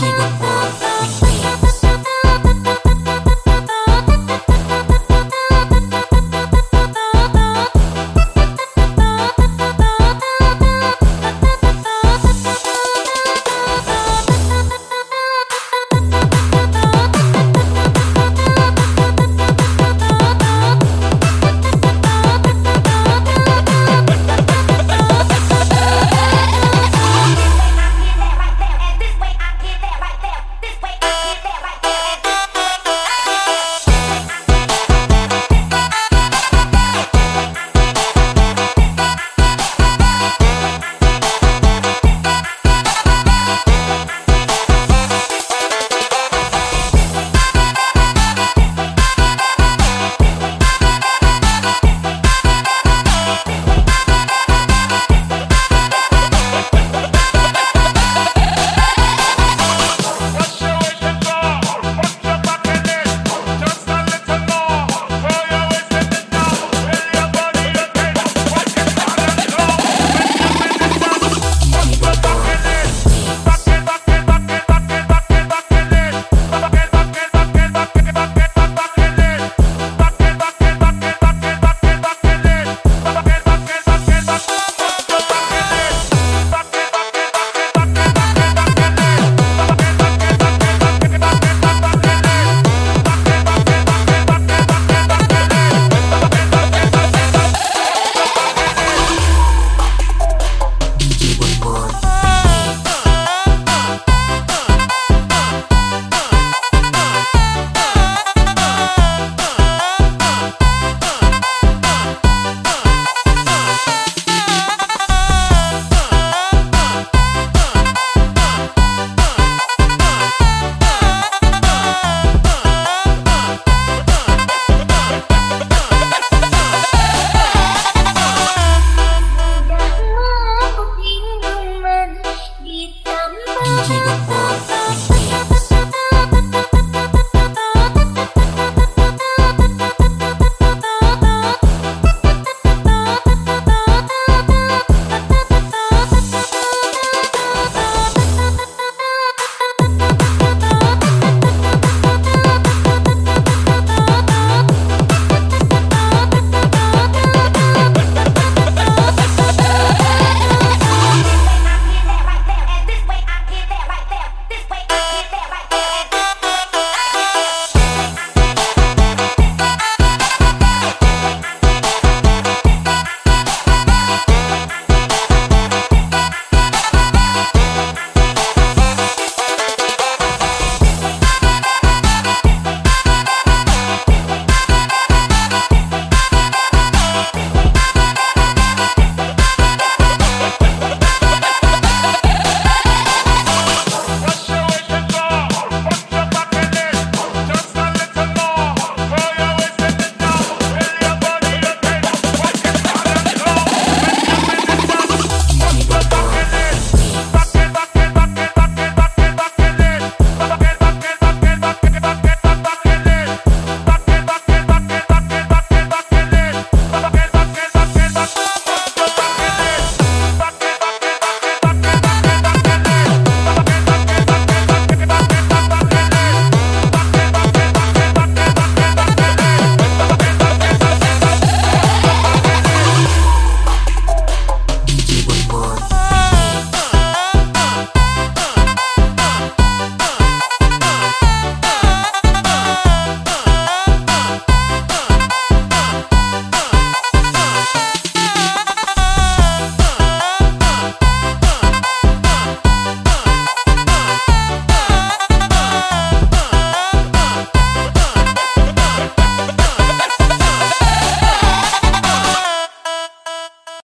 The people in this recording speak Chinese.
鸡冠